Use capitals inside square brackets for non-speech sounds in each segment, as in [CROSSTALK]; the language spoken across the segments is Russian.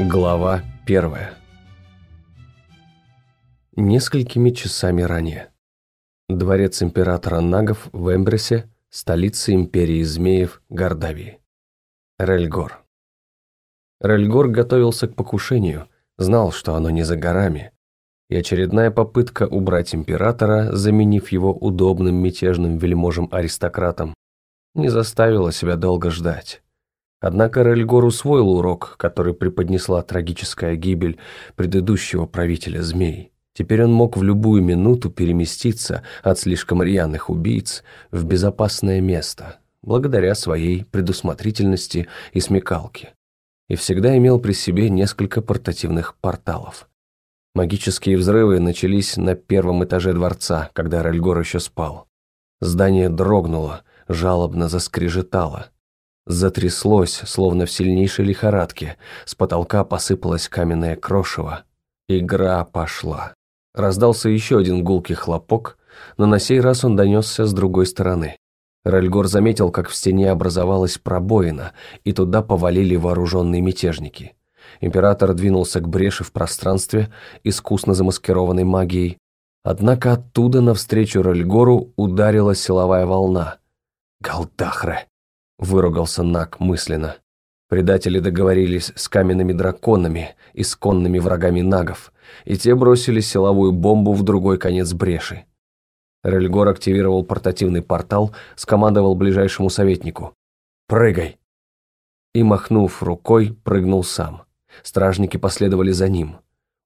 Глава первая Несколькими часами ранее. Дворец императора Нагов в Эмбресе, столица империи змеев Гордавии. Рельгор. Рельгор готовился к покушению, знал, что оно не за горами, и очередная попытка убрать императора, заменив его удобным мятежным вельможем-аристократом, не заставила себя долго ждать. Однако Рельгор усвоил урок, который преподнесла трагическая гибель предыдущего правителя змей. Теперь он мог в любую минуту переместиться от слишком рьяных убийц в безопасное место, благодаря своей предусмотрительности и смекалке. И всегда имел при себе несколько портативных порталов. Магические взрывы начались на первом этаже дворца, когда Рельгор еще спал. Здание дрогнуло, жалобно заскрежетало, Затряслось, словно в сильнейшей лихорадке. С потолка посыпалось каменное крошево. Игра пошла. Раздался еще один гулкий хлопок, но на сей раз он донесся с другой стороны. Рельгор заметил, как в стене образовалась пробоина, и туда повалили вооруженные мятежники. Император двинулся к бреши в пространстве, искусно замаскированной магией. Однако оттуда навстречу Рельгору ударила силовая волна. «Галдахре!» Выругался Нак мысленно. Предатели договорились с каменными драконами, исконными врагами нагов, и те бросили силовую бомбу в другой конец бреши. Рельгор активировал портативный портал, скомандовал ближайшему советнику. «Прыгай!» И, махнув рукой, прыгнул сам. Стражники последовали за ним.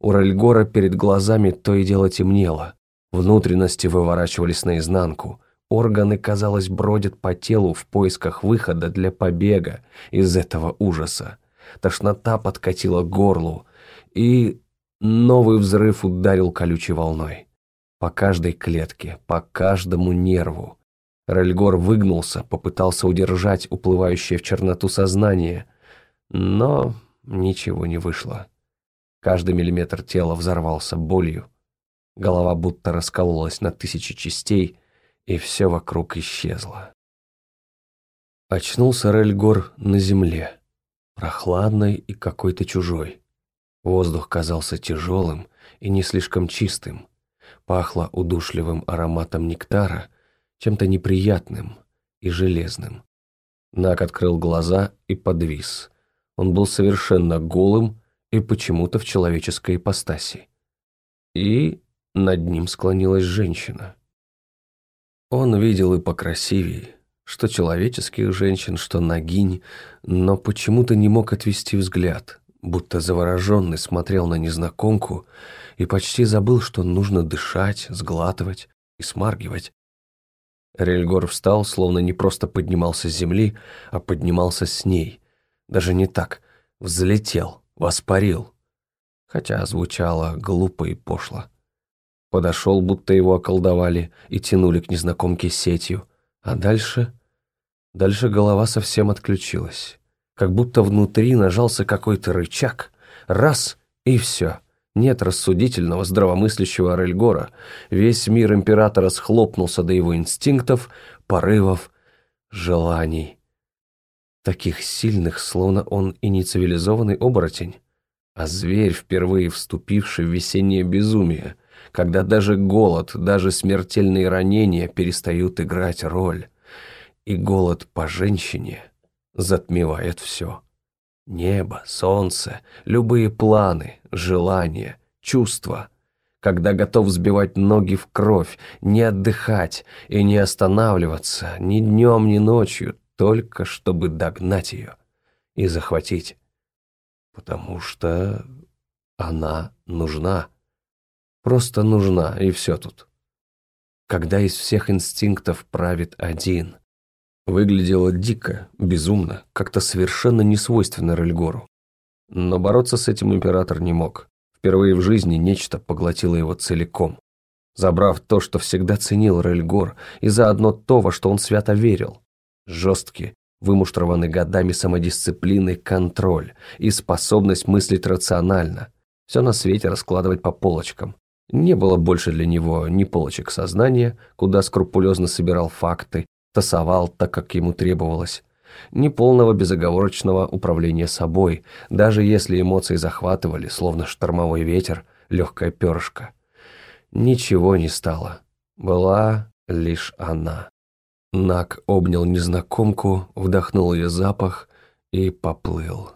У Рельгора перед глазами то и дело темнело. Внутренности выворачивались наизнанку. Органы, казалось, бродят по телу в поисках выхода для побега из этого ужаса. Тошнота подкатила к горлу, и новый взрыв ударил колючей волной. По каждой клетке, по каждому нерву. Рельгор выгнулся, попытался удержать уплывающее в черноту сознание, но ничего не вышло. Каждый миллиметр тела взорвался болью. Голова будто раскололась на тысячи частей — и все вокруг исчезло. Очнулся Рельгор на земле, прохладной и какой-то чужой. Воздух казался тяжелым и не слишком чистым, пахло удушливым ароматом нектара, чем-то неприятным и железным. Нак открыл глаза и подвис. Он был совершенно голым и почему-то в человеческой ипостаси. И над ним склонилась женщина. Он видел и покрасивее, что человеческих женщин, что нагинь, но почему-то не мог отвести взгляд, будто завороженный смотрел на незнакомку и почти забыл, что нужно дышать, сглатывать и смаргивать. Рельгор встал, словно не просто поднимался с земли, а поднимался с ней. Даже не так, взлетел, воспарил. Хотя звучало глупо и пошло. Подошел, будто его околдовали и тянули к незнакомке сетью. А дальше... Дальше голова совсем отключилась. Как будто внутри нажался какой-то рычаг. Раз — и все. Нет рассудительного, здравомыслящего Рельгора. Весь мир императора схлопнулся до его инстинктов, порывов, желаний. Таких сильных, словно он и не цивилизованный оборотень, а зверь, впервые вступивший в весеннее безумие — когда даже голод, даже смертельные ранения перестают играть роль, и голод по женщине затмевает все. Небо, солнце, любые планы, желания, чувства. Когда готов сбивать ноги в кровь, не отдыхать и не останавливаться ни днем, ни ночью, только чтобы догнать ее и захватить. Потому что она нужна просто нужна, и все тут. Когда из всех инстинктов правит один. Выглядело дико, безумно, как-то совершенно несвойственно Рельгору. Но бороться с этим император не мог. Впервые в жизни нечто поглотило его целиком. Забрав то, что всегда ценил Рельгор, и заодно то, во что он свято верил. Жесткий, вымуштрованный годами самодисциплины контроль и способность мыслить рационально. Все на свете раскладывать по полочкам. Не было больше для него ни полочек сознания, куда скрупулезно собирал факты, тасовал так, как ему требовалось, ни полного безоговорочного управления собой, даже если эмоции захватывали, словно штормовой ветер, легкое перышко. Ничего не стало. Была лишь она. Нак обнял незнакомку, вдохнул ее запах и поплыл.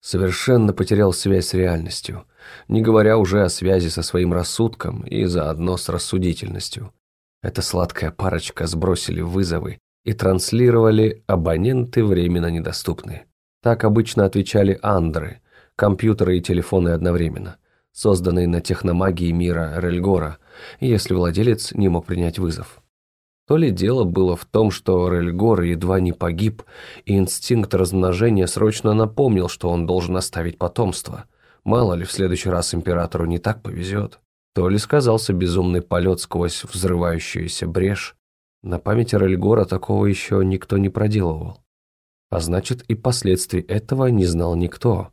Совершенно потерял связь с реальностью, не говоря уже о связи со своим рассудком и заодно с рассудительностью. Эта сладкая парочка сбросили вызовы и транслировали абоненты временно недоступные. Так обычно отвечали андры, компьютеры и телефоны одновременно, созданные на техномагии мира Рельгора, если владелец не мог принять вызов. То ли дело было в том, что Рельгор едва не погиб, и инстинкт размножения срочно напомнил, что он должен оставить потомство. Мало ли, в следующий раз императору не так повезет. То ли сказался безумный полет сквозь взрывающуюся брешь. На памяти Рельгора такого еще никто не проделывал. А значит, и последствий этого не знал никто.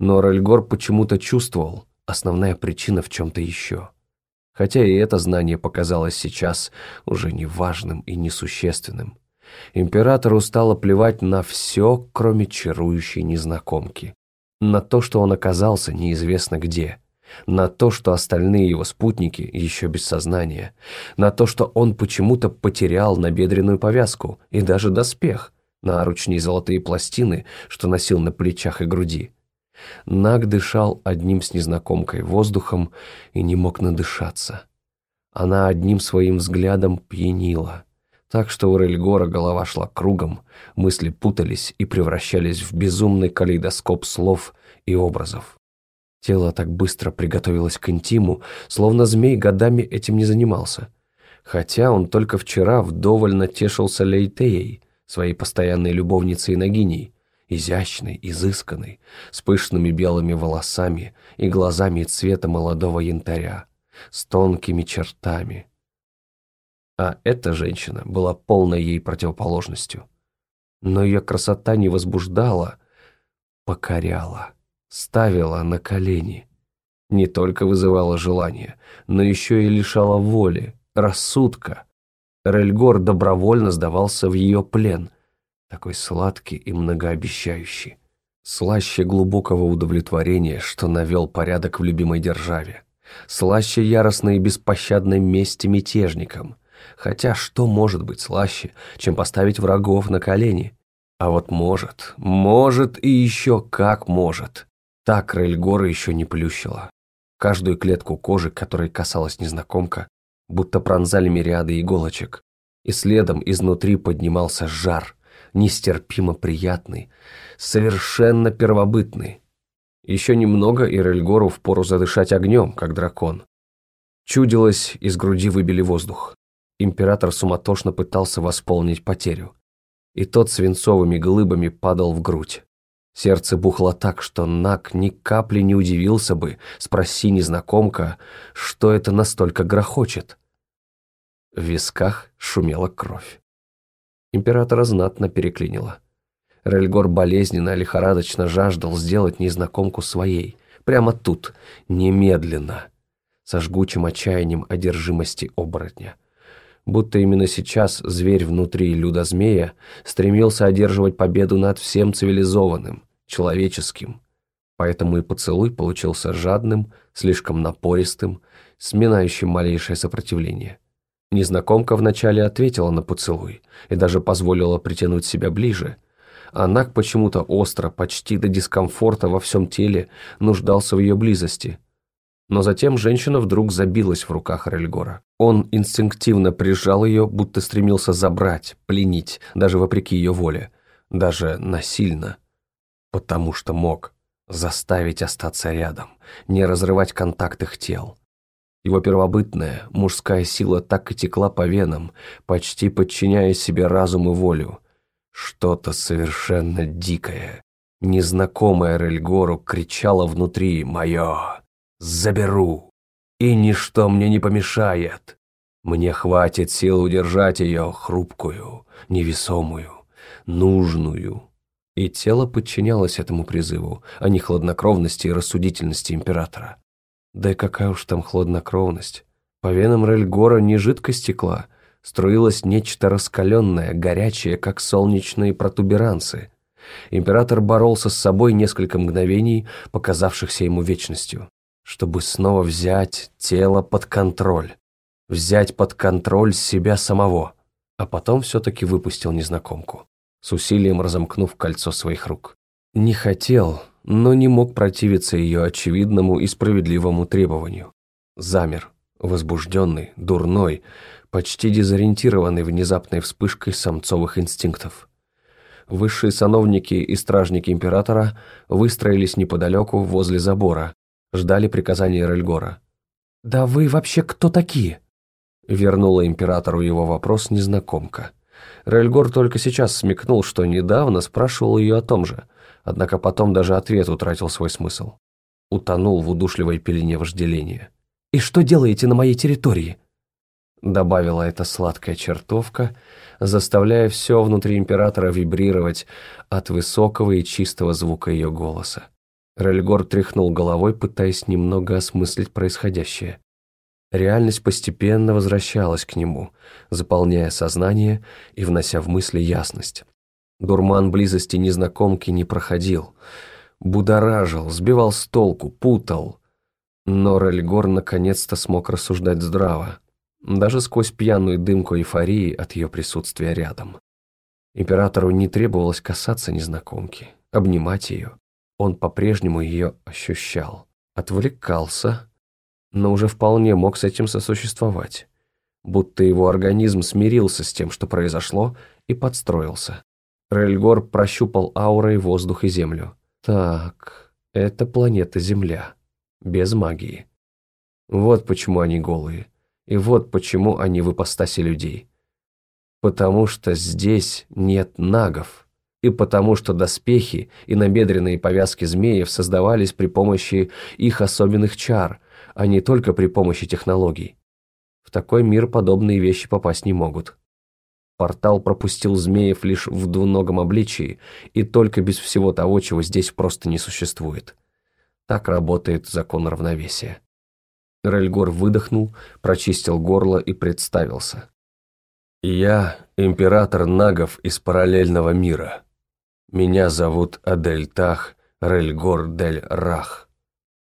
Но Рельгор почему-то чувствовал, основная причина в чем-то еще хотя и это знание показалось сейчас уже неважным и несущественным. Императору стало плевать на все, кроме чарующей незнакомки. На то, что он оказался неизвестно где. На то, что остальные его спутники еще без сознания. На то, что он почему-то потерял набедренную повязку и даже доспех, наручни и золотые пластины, что носил на плечах и груди. Наг дышал одним с незнакомкой воздухом и не мог надышаться. Она одним своим взглядом пьянила, так что у Рельгора голова шла кругом, мысли путались и превращались в безумный калейдоскоп слов и образов. Тело так быстро приготовилось к интиму, словно змей годами этим не занимался. Хотя он только вчера вдоволь натешился Лейтеей, своей постоянной любовницей и ногиней, изящный, изысканный, с пышными белыми волосами и глазами цвета молодого янтаря, с тонкими чертами. А эта женщина была полной ей противоположностью. Но ее красота не возбуждала, покоряла, ставила на колени. Не только вызывала желание, но еще и лишала воли, рассудка. Рельгор добровольно сдавался в ее плен – такой сладкий и многообещающий. Слаще глубокого удовлетворения, что навел порядок в любимой державе. Слаще яростной и беспощадной мести мятежникам. Хотя что может быть слаще, чем поставить врагов на колени? А вот может, может и еще как может. Так Рейльгора еще не плющила. Каждую клетку кожи, которой касалась незнакомка, будто пронзали мириады иголочек. И следом изнутри поднимался жар, нестерпимо приятный, совершенно первобытный. Еще немного, и Рельгору впору задышать огнем, как дракон. Чудилось, из груди выбили воздух. Император суматошно пытался восполнить потерю. И тот свинцовыми глыбами падал в грудь. Сердце бухло так, что Нак ни капли не удивился бы, спроси незнакомка, что это настолько грохочет. В висках шумела кровь. Императора знатно переклинило. Рельгор болезненно, лихорадочно жаждал сделать незнакомку своей. Прямо тут, немедленно. Со жгучим отчаянием одержимости оборотня. Будто именно сейчас зверь внутри люда-змея стремился одерживать победу над всем цивилизованным, человеческим. Поэтому и поцелуй получился жадным, слишком напористым, сминающим малейшее сопротивление. Незнакомка вначале ответила на поцелуй и даже позволила притянуть себя ближе. А Нак почему-то остро, почти до дискомфорта во всем теле, нуждался в ее близости. Но затем женщина вдруг забилась в руках Рельгора. Он инстинктивно прижал ее, будто стремился забрать, пленить, даже вопреки ее воле. Даже насильно. Потому что мог заставить остаться рядом, не разрывать контакт их тел. Его первобытная, мужская сила так и текла по венам, почти подчиняя себе разум и волю. Что-то совершенно дикое, незнакомое Рельгору кричало внутри «Мое! Заберу! И ничто мне не помешает! Мне хватит сил удержать ее хрупкую, невесомую, нужную!» И тело подчинялось этому призыву, а не хладнокровности и рассудительности императора. Да и какая уж там хладнокровность. По венам Рельгора не жидкость текла, струилось нечто раскаленное, горячее, как солнечные протуберанцы. Император боролся с собой несколько мгновений, показавшихся ему вечностью, чтобы снова взять тело под контроль, взять под контроль себя самого, а потом все-таки выпустил незнакомку, с усилием разомкнув кольцо своих рук. Не хотел, но не мог противиться ее очевидному и справедливому требованию. Замер, возбужденный, дурной, почти дезориентированный внезапной вспышкой самцовых инстинктов. Высшие сановники и стражники императора выстроились неподалеку возле забора, ждали приказания Рельгора. «Да вы вообще кто такие?» Вернула императору его вопрос незнакомка. Рельгор только сейчас смекнул, что недавно спрашивал ее о том же, однако потом даже ответ утратил свой смысл. Утонул в удушливой пелене вожделения. «И что делаете на моей территории?» Добавила эта сладкая чертовка, заставляя все внутри императора вибрировать от высокого и чистого звука ее голоса. Рельгор тряхнул головой, пытаясь немного осмыслить происходящее. Реальность постепенно возвращалась к нему, заполняя сознание и внося в мысли ясность. Дурман близости незнакомки не проходил. Будоражил, сбивал с толку, путал. Но Рельгор наконец-то смог рассуждать здраво, даже сквозь пьяную дымку эйфории от ее присутствия рядом. Императору не требовалось касаться незнакомки, обнимать ее. Он по-прежнему ее ощущал. Отвлекался, но уже вполне мог с этим сосуществовать. Будто его организм смирился с тем, что произошло, и подстроился. Рельгор прощупал аурой воздух и землю. Так, это планета Земля. Без магии. Вот почему они голые. И вот почему они в ипостаси людей. Потому что здесь нет нагов и потому что доспехи и набедренные повязки змеев создавались при помощи их особенных чар, а не только при помощи технологий. В такой мир подобные вещи попасть не могут. Портал пропустил змеев лишь в двуногом обличии и только без всего того, чего здесь просто не существует. Так работает закон равновесия. Рельгор выдохнул, прочистил горло и представился. «Я император нагов из параллельного мира. Меня зовут Адельтах Рельгор Дель Рах.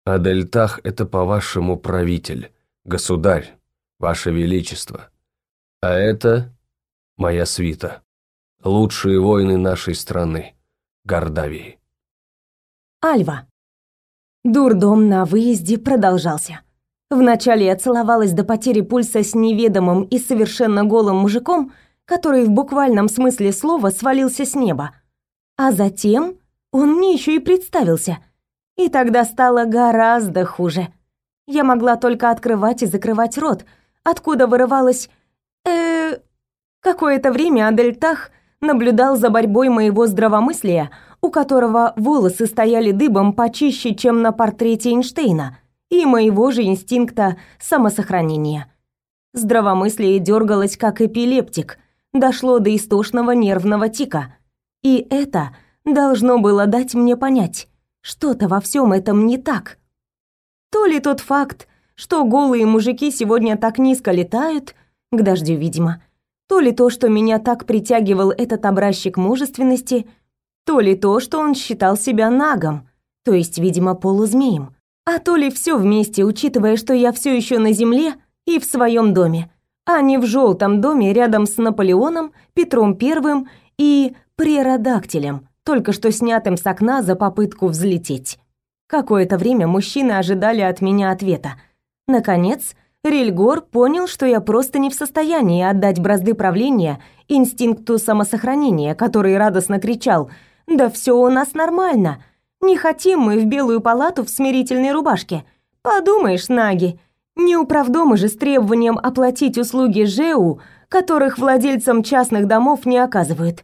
Адельтах – это, по-вашему, правитель, государь, ваше величество. А это моя свита, лучшие воины нашей страны, Гордавии». Альва. Дурдом на выезде продолжался. Вначале я целовалась до потери пульса с неведомым и совершенно голым мужиком, который в буквальном смысле слова свалился с неба – а затем он мне еще и представился. И тогда стало гораздо хуже. Я могла только открывать и закрывать рот, откуда вырывалось Какое-то время Адельтах наблюдал за борьбой моего здравомыслия, у которого волосы стояли дыбом почище, чем на портрете Эйнштейна, и моего же инстинкта самосохранения. Здравомыслие дергалось как эпилептик, дошло до истошного нервного тика. И это должно было дать мне понять, что-то во всем этом не так. То ли тот факт, что голые мужики сегодня так низко летают, к дождю, видимо, то ли то, что меня так притягивал этот образчик мужественности, то ли то, что он считал себя нагом, то есть, видимо, полузмеем, а то ли все вместе, учитывая, что я все еще на земле и в своем доме, а не в желтом доме рядом с Наполеоном, Петром Первым и преродактилем, только что снятым с окна за попытку взлететь. Какое-то время мужчины ожидали от меня ответа. Наконец, Рельгор понял, что я просто не в состоянии отдать бразды правления инстинкту самосохранения, который радостно кричал «Да все у нас нормально! Не хотим мы в белую палату в смирительной рубашке! Подумаешь, наги! Не управдомы же с требованием оплатить услуги ЖЭУ, которых владельцам частных домов не оказывают.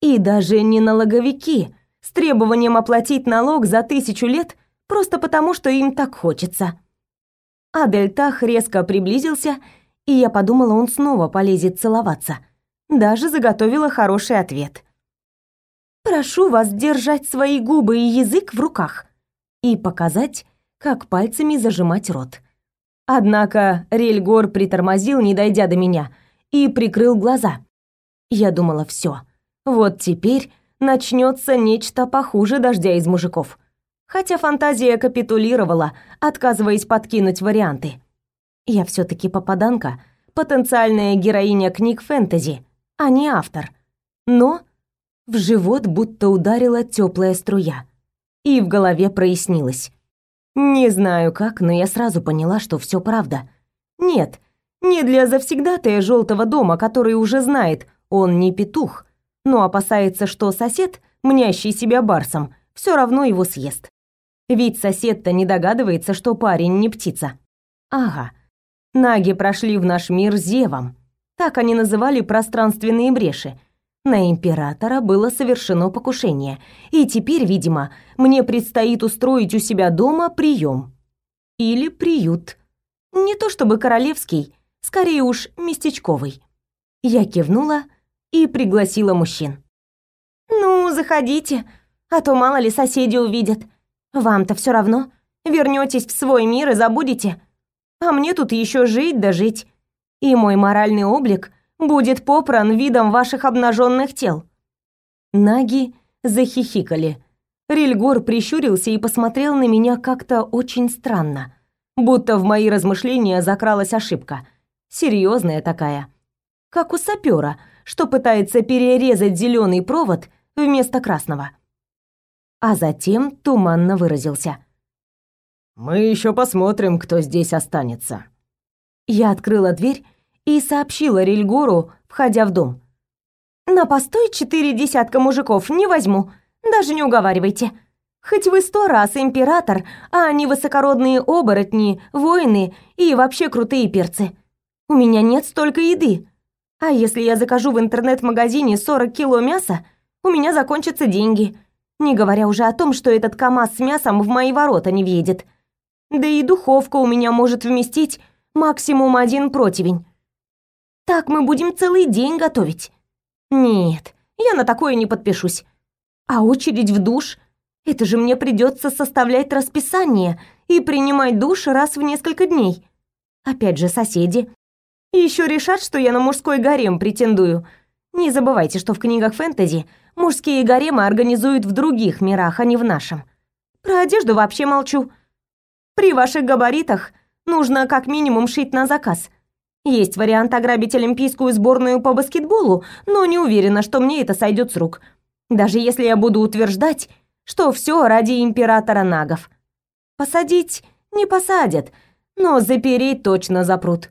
И даже не налоговики с требованием оплатить налог за тысячу лет просто потому, что им так хочется. Адельтах резко приблизился, и я подумала, он снова полезет целоваться. Даже заготовила хороший ответ. «Прошу вас держать свои губы и язык в руках и показать, как пальцами зажимать рот». Однако Рельгор притормозил, не дойдя до меня, и прикрыл глаза. Я думала, все. Вот теперь начнется нечто похуже дождя из мужиков. Хотя фантазия капитулировала, отказываясь подкинуть варианты. Я все таки попаданка, потенциальная героиня книг фэнтези, а не автор. Но в живот будто ударила теплая струя. И в голове прояснилось. Не знаю как, но я сразу поняла, что все правда. Нет, не для завсегдатая желтого дома, который уже знает, он не петух, но опасается, что сосед, мнящий себя барсом, все равно его съест. Ведь сосед-то не догадывается, что парень не птица. Ага. Наги прошли в наш мир зевом. Так они называли пространственные бреши. На императора было совершено покушение, и теперь, видимо, мне предстоит устроить у себя дома прием. Или приют. Не то чтобы королевский, скорее уж местечковый. Я кивнула и пригласила мужчин. «Ну, заходите, а то мало ли соседи увидят. Вам-то все равно. Вернетесь в свой мир и забудете. А мне тут еще жить да жить. И мой моральный облик будет попран видом ваших обнаженных тел». Наги захихикали. Рильгор прищурился и посмотрел на меня как-то очень странно, будто в мои размышления закралась ошибка. Серьезная такая. Как у сапера, что пытается перерезать зеленый провод вместо красного а затем туманно выразился. «Мы еще посмотрим, кто здесь останется». Я открыла дверь и сообщила Рильгору, входя в дом. «На постой четыре десятка мужиков не возьму, даже не уговаривайте. Хоть вы сто раз император, а они высокородные оборотни, воины и вообще крутые перцы. У меня нет столько еды. А если я закажу в интернет-магазине 40 кило мяса, у меня закончатся деньги» Не говоря уже о том, что этот КАМАЗ с мясом в мои ворота не въедет. Да и духовка у меня может вместить максимум один противень. Так мы будем целый день готовить. Нет, я на такое не подпишусь. А очередь в душ? Это же мне придется составлять расписание и принимать душ раз в несколько дней. Опять же соседи. Еще решат, что я на мужской гарем претендую. Не забывайте, что в книгах фэнтези Мужские гаремы организуют в других мирах, а не в нашем. Про одежду вообще молчу. При ваших габаритах нужно как минимум шить на заказ. Есть вариант ограбить олимпийскую сборную по баскетболу, но не уверена, что мне это сойдет с рук. Даже если я буду утверждать, что все ради императора нагов. Посадить не посадят, но запереть точно запрут.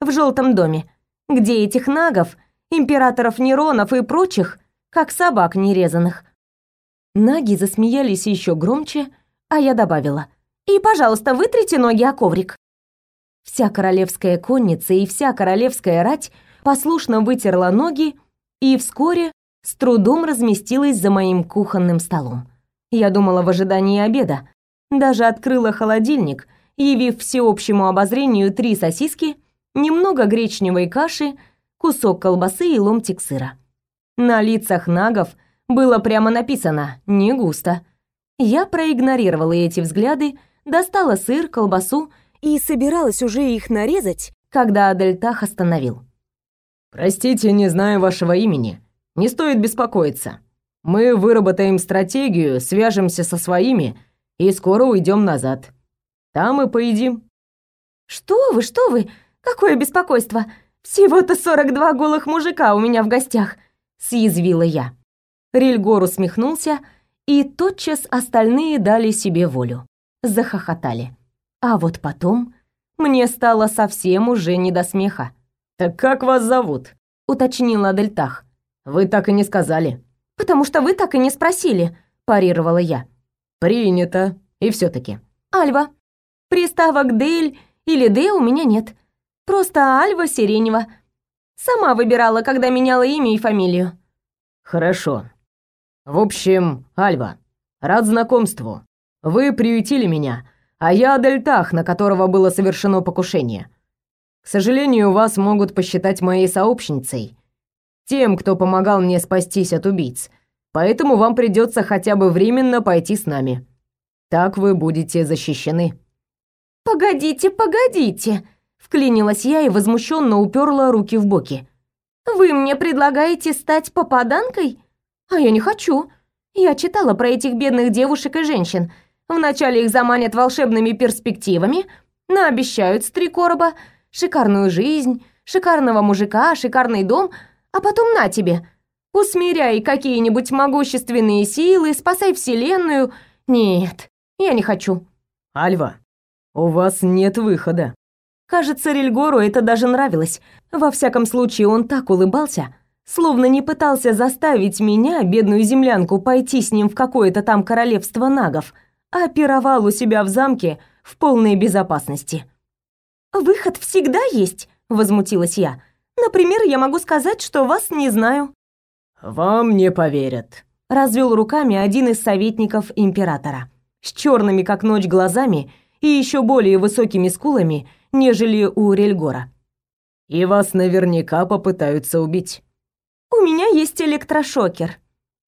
В желтом доме, где этих нагов, императоров Неронов и прочих как собак нерезанных. Наги засмеялись еще громче, а я добавила. «И, пожалуйста, вытрите ноги о коврик». Вся королевская конница и вся королевская рать послушно вытерла ноги и вскоре с трудом разместилась за моим кухонным столом. Я думала в ожидании обеда. Даже открыла холодильник, явив всеобщему обозрению три сосиски, немного гречневой каши, кусок колбасы и ломтик сыра. На лицах нагов было прямо написано «не густо». Я проигнорировала эти взгляды, достала сыр, колбасу и собиралась уже их нарезать, когда Адельтах остановил. «Простите, не знаю вашего имени. Не стоит беспокоиться. Мы выработаем стратегию, свяжемся со своими и скоро уйдем назад. Там и поедим». «Что вы, что вы? Какое беспокойство? Всего-то 42 голых мужика у меня в гостях съязвила я. Рильгор усмехнулся, и тотчас остальные дали себе волю. Захохотали. А вот потом мне стало совсем уже не до смеха. «Так как вас зовут?» — уточнила Дельтах. «Вы так и не сказали». «Потому что вы так и не спросили», — парировала я. «Принято. И все таки «Альва. Приставок Дель или Д у меня нет. Просто Альва Сиренева. Сама выбирала, когда меняла имя и фамилию. Хорошо. В общем, Альва, рад знакомству. Вы приютили меня, а я Дельтах, на которого было совершено покушение. К сожалению, вас могут посчитать моей сообщницей, тем, кто помогал мне спастись от убийц. Поэтому вам придется хотя бы временно пойти с нами. Так вы будете защищены. Погодите, погодите, Вклинилась я и возмущенно уперла руки в боки. «Вы мне предлагаете стать попаданкой? А я не хочу. Я читала про этих бедных девушек и женщин. Вначале их заманят волшебными перспективами, наобещают с три короба, шикарную жизнь, шикарного мужика, шикарный дом, а потом на тебе. Усмиряй какие-нибудь могущественные силы, спасай вселенную. Нет, я не хочу. Альва, у вас нет выхода. Кажется, Рельгору это даже нравилось. Во всяком случае, он так улыбался, словно не пытался заставить меня, бедную землянку, пойти с ним в какое-то там королевство нагов, а пировал у себя в замке в полной безопасности. «Выход всегда есть», — возмутилась я. «Например, я могу сказать, что вас не знаю». «Вам не поверят», — развел руками один из советников императора. С черными, как ночь, глазами и еще более высокими скулами, нежели у Рельгора. «И вас наверняка попытаются убить». «У меня есть электрошокер».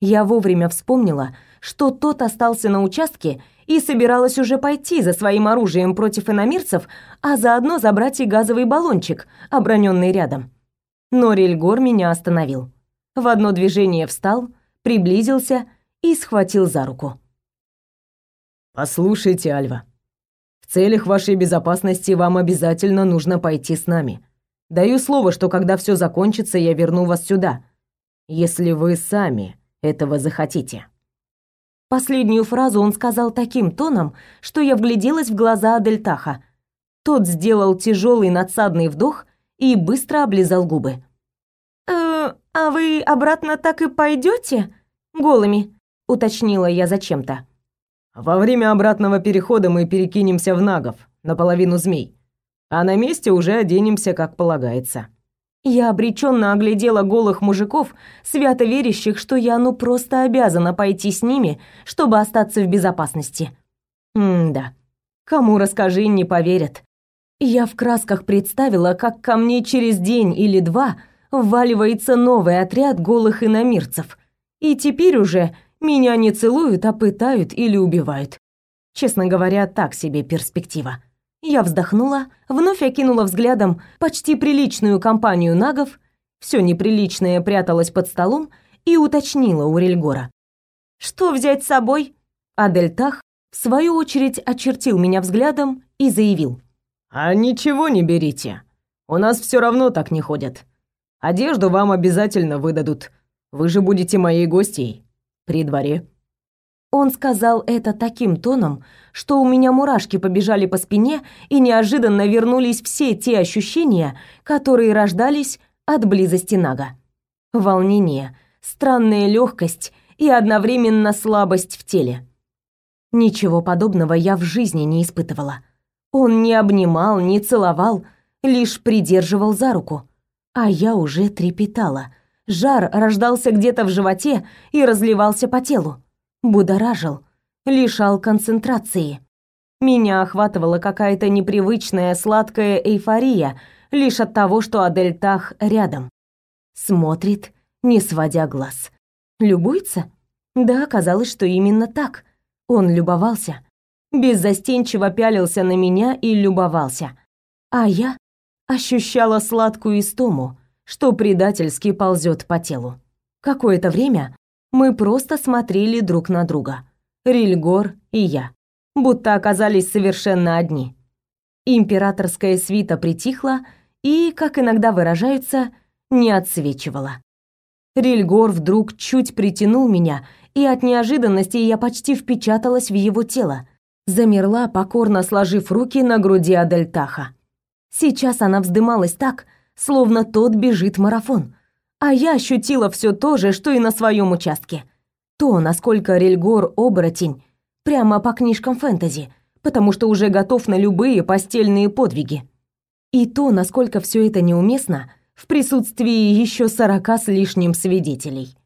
Я вовремя вспомнила, что тот остался на участке и собиралась уже пойти за своим оружием против иномирцев, а заодно забрать и газовый баллончик, оброненный рядом. Но Рельгор меня остановил. В одно движение встал, приблизился и схватил за руку. «Послушайте, Альва, в целях вашей безопасности вам обязательно нужно пойти с нами. Даю слово, что когда все закончится, я верну вас сюда, если вы сами этого захотите». Последнюю фразу он сказал таким тоном, что я вгляделась в глаза Адельтаха. Тот сделал тяжелый надсадный вдох и быстро облизал губы. «Э, «А вы обратно так и пойдете? Голыми?» — уточнила я зачем-то. «Во время обратного перехода мы перекинемся в нагов, наполовину змей, а на месте уже оденемся, как полагается». Я обреченно оглядела голых мужиков, свято верящих, что я ну просто обязана пойти с ними, чтобы остаться в безопасности. М-да. Кому расскажи, не поверят. Я в красках представила, как ко мне через день или два вваливается новый отряд голых иномирцев. И теперь уже меня не целуют, а пытают или убивают. Честно говоря, так себе перспектива. Я вздохнула, вновь окинула взглядом почти приличную компанию нагов, все неприличное пряталось под столом и уточнила у Рельгора. «Что взять с собой?» Адельтах, в свою очередь, очертил меня взглядом и заявил. «А ничего не берите. У нас все равно так не ходят. Одежду вам обязательно выдадут. Вы же будете моей гостьей при дворе». Он сказал это таким тоном, что у меня мурашки побежали по спине и неожиданно вернулись все те ощущения, которые рождались от близости Нага. Волнение, странная легкость и одновременно слабость в теле. Ничего подобного я в жизни не испытывала. Он не обнимал, не целовал, лишь придерживал за руку. А я уже трепетала. Жар рождался где-то в животе и разливался по телу будоражил, лишал концентрации. Меня охватывала какая-то непривычная сладкая эйфория лишь от того, что Адельтах рядом. Смотрит, не сводя глаз. Любуется? Да, оказалось, что именно так. Он любовался. Беззастенчиво пялился на меня и любовался. А я ощущала сладкую истому, что предательски ползет по телу. Какое-то время мы просто смотрели друг на друга. Рильгор и я. Будто оказались совершенно одни. Императорская свита притихла и, как иногда выражаются, не отсвечивала. Рильгор вдруг чуть притянул меня, и от неожиданности я почти впечаталась в его тело. Замерла, покорно сложив руки на груди Адельтаха. Сейчас она вздымалась так, словно тот бежит марафон а я ощутила все то же, что и на своем участке. То, насколько Рельгор оборотень, прямо по книжкам фэнтези, потому что уже готов на любые постельные подвиги. И то, насколько все это неуместно в присутствии еще сорока с лишним свидетелей.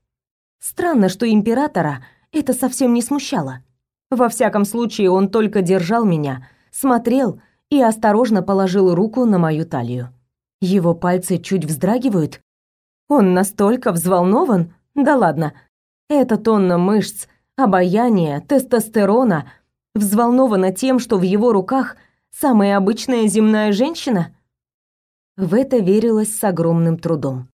Странно, что императора это совсем не смущало. Во всяком случае, он только держал меня, смотрел и осторожно положил руку на мою талию. Его пальцы чуть вздрагивают, он настолько взволнован? Да ладно. Это тонна мышц, обаяния, тестостерона взволнована тем, что в его руках самая обычная земная женщина? В это верилось с огромным трудом.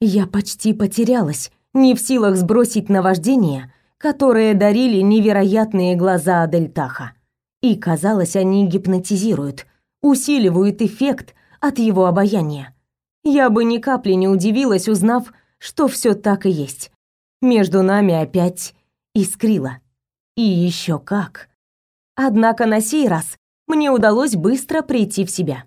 Я почти потерялась, не в силах сбросить наваждение, которое дарили невероятные глаза Адельтаха. И, казалось, они гипнотизируют, усиливают эффект от его обаяния. Я бы ни капли не удивилась, узнав, что все так и есть. Между нами опять искрило. И еще как. Однако на сей раз мне удалось быстро прийти в себя.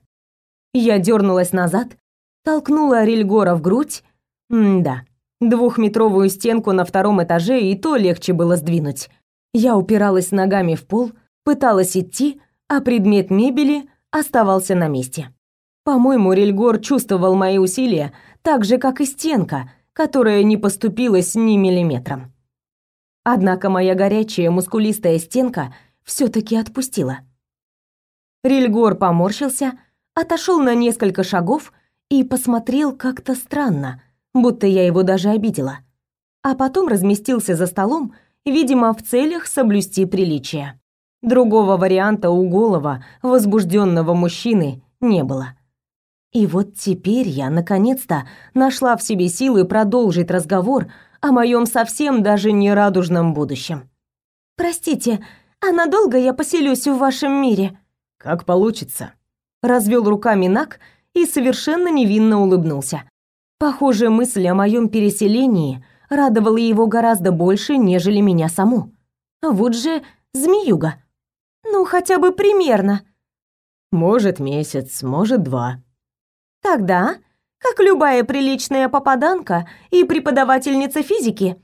Я дернулась назад, толкнула Рильгора в грудь. М-да, двухметровую стенку на втором этаже и то легче было сдвинуть. Я упиралась ногами в пол, пыталась идти, а предмет мебели оставался на месте. По-моему, Рильгор чувствовал мои усилия так же, как и стенка, которая не поступилась ни миллиметром. Однако моя горячая мускулистая стенка все таки отпустила. Рильгор поморщился, отошел на несколько шагов и посмотрел как-то странно, будто я его даже обидела. А потом разместился за столом, видимо, в целях соблюсти приличие. Другого варианта у голого, возбужденного мужчины не было. И вот теперь я наконец-то нашла в себе силы продолжить разговор о моем совсем даже не радужном будущем. Простите, а надолго я поселюсь в вашем мире? Как получится. Развел руками Нак и совершенно невинно улыбнулся. Похоже, мысль о моем переселении радовала его гораздо больше, нежели меня саму. Вот же змеюга. Ну, хотя бы примерно. Может, месяц, может, два. Тогда, как любая приличная попаданка и преподавательница физики,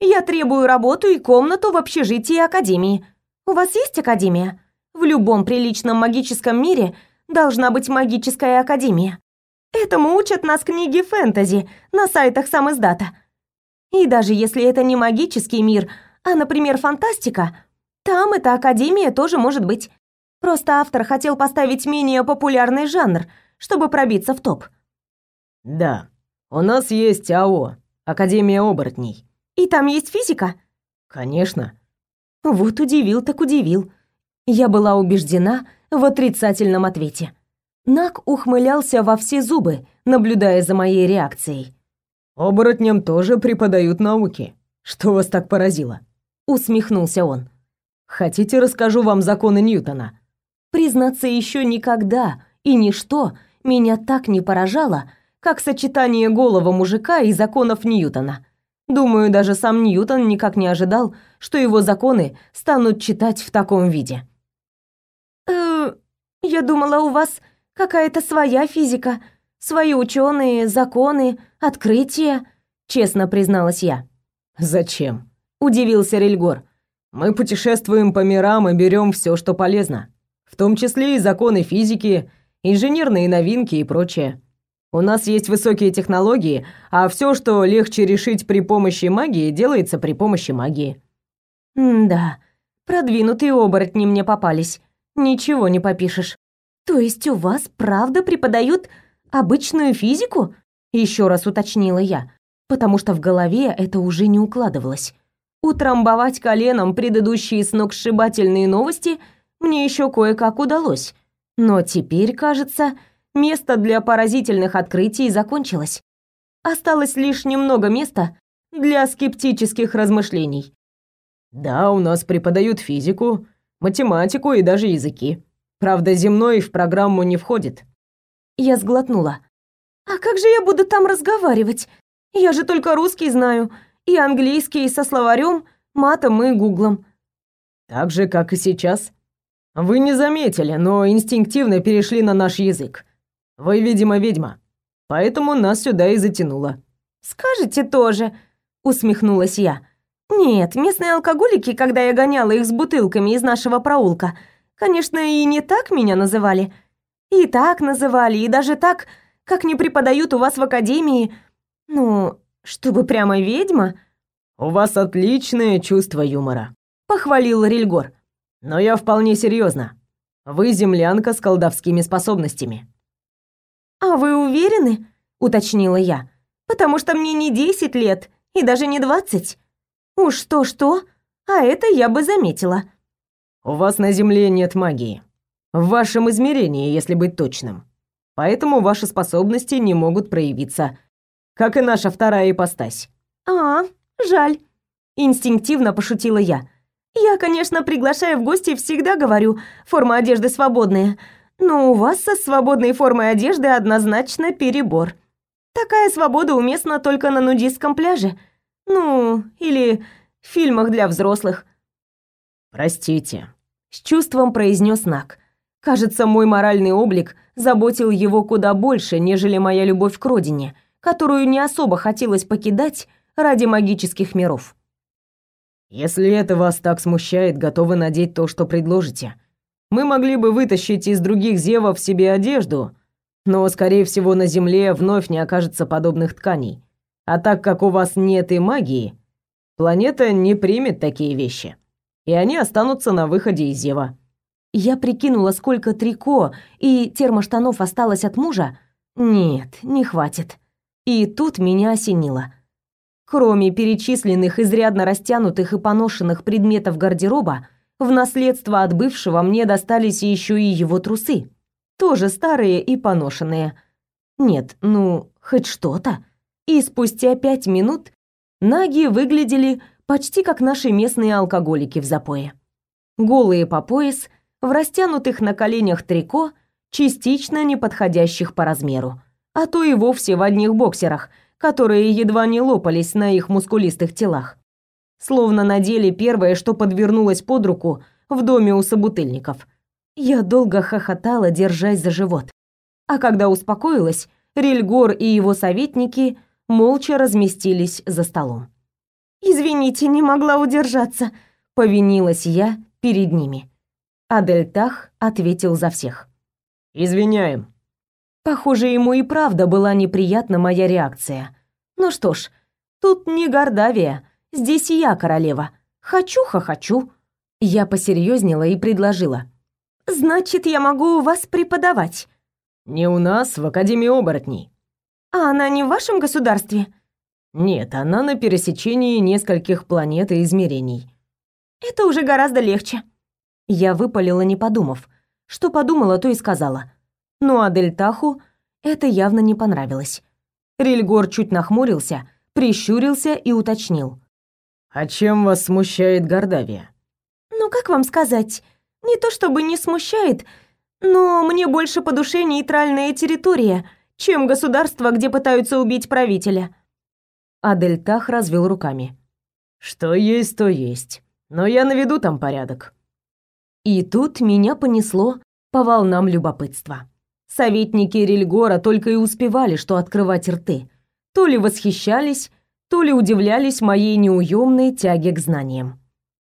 я требую работу и комнату в общежитии академии. У вас есть академия? В любом приличном магическом мире должна быть магическая академия. Этому учат нас книги фэнтези на сайтах сам издата. И даже если это не магический мир, а, например, фантастика, там эта академия тоже может быть. Просто автор хотел поставить менее популярный жанр, чтобы пробиться в топ. Да, у нас есть АО, Академия оборотней. И там есть физика? Конечно. Вот удивил так удивил. Я была убеждена в отрицательном ответе. Нак ухмылялся во все зубы, наблюдая за моей реакцией. Оборотням тоже преподают науки. Что вас так поразило? усмехнулся он. Хотите, расскажу вам законы Ньютона? Признаться, еще никогда и ничто меня так не поражало, как сочетание голого мужика и законов Ньютона. Думаю, даже сам Ньютон никак не ожидал, что его законы станут читать в таком виде. «Э, я думала, у вас какая-то своя физика, свои ученые, законы, открытия», честно призналась я. «Зачем?» – удивился Рельгор. Мы путешествуем по мирам и берем все, что полезно, в том числе и законы физики, инженерные новинки и прочее. У нас есть высокие технологии, а все, что легче решить при помощи магии, делается при помощи магии. да, продвинутые оборотни мне попались. Ничего не попишешь. То есть у вас правда преподают обычную физику? Еще раз уточнила я, потому что в голове это уже не укладывалось. Утрамбовать коленом предыдущие сногсшибательные новости мне еще кое-как удалось. Но теперь, кажется, место для поразительных открытий закончилось. Осталось лишь немного места для скептических размышлений. Да, у нас преподают физику, математику и даже языки. Правда, земной в программу не входит. Я сглотнула. А как же я буду там разговаривать? Я же только русский знаю и английский со словарем, матом и гуглом. Так же, как и сейчас. Вы не заметили, но инстинктивно перешли на наш язык. Вы, видимо, ведьма. Поэтому нас сюда и затянуло. Скажете тоже, усмехнулась я. Нет, местные алкоголики, когда я гоняла их с бутылками из нашего проулка, конечно, и не так меня называли. И так называли, и даже так, как не преподают у вас в академии. Ну, чтобы прямо ведьма? У вас отличное чувство юмора, похвалил Рильгор. Но я вполне серьезно. Вы землянка с колдовскими способностями. А вы уверены? уточнила я. Потому что мне не десять лет и даже не двадцать. Уж то-что, а это я бы заметила. У вас на земле нет магии. В вашем измерении, если быть точным. Поэтому ваши способности не могут проявиться. Как и наша вторая ипостась. А, жаль. Инстинктивно пошутила я. Я, конечно, приглашаю в гости всегда говорю, форма одежды свободная. Но у вас со свободной формой одежды однозначно перебор. Такая свобода уместна только на нудистском пляже. Ну, или в фильмах для взрослых. Простите, с чувством произнес Нак. Кажется, мой моральный облик заботил его куда больше, нежели моя любовь к родине, которую не особо хотелось покидать ради магических миров. Если это вас так смущает, готовы надеть то, что предложите. Мы могли бы вытащить из других зевов себе одежду, но, скорее всего, на Земле вновь не окажется подобных тканей. А так как у вас нет и магии, планета не примет такие вещи. И они останутся на выходе из Зева. Я прикинула, сколько трико и термоштанов осталось от мужа. Нет, не хватит. И тут меня осенило. Кроме перечисленных изрядно растянутых и поношенных предметов гардероба, в наследство от бывшего мне достались еще и его трусы. Тоже старые и поношенные. Нет, ну, хоть что-то. И спустя пять минут наги выглядели почти как наши местные алкоголики в запое. Голые по пояс, в растянутых на коленях трико, частично неподходящих по размеру, а то и вовсе в одних боксерах – которые едва не лопались на их мускулистых телах. Словно надели первое, что подвернулось под руку в доме у собутыльников. Я долго хохотала, держась за живот. А когда успокоилась, Рельгор и его советники молча разместились за столом. «Извините, не могла удержаться», — повинилась я перед ними. Адельтах ответил за всех. «Извиняем», Похоже, ему и правда была неприятна моя реакция. Ну что ж, тут не Гордавия, здесь и я королева. Хочу хохочу. Я посерьезнела и предложила. Значит, я могу у вас преподавать. Не у нас, в Академии оборотней. А она не в вашем государстве? Нет, она на пересечении нескольких планет и измерений. Это уже гораздо легче. Я выпалила, не подумав. Что подумала, то и сказала. Ну а Дельтаху это явно не понравилось. Рильгор чуть нахмурился, прищурился и уточнил. «А чем вас смущает Гордавия?» «Ну, как вам сказать? Не то чтобы не смущает, но мне больше по душе нейтральная территория, чем государство, где пытаются убить правителя». Адельтах развел руками. «Что есть, то есть. Но я наведу там порядок». И тут меня понесло по волнам любопытства. Советники Рельгора только и успевали что открывать рты. То ли восхищались, то ли удивлялись моей неуемной тяге к знаниям.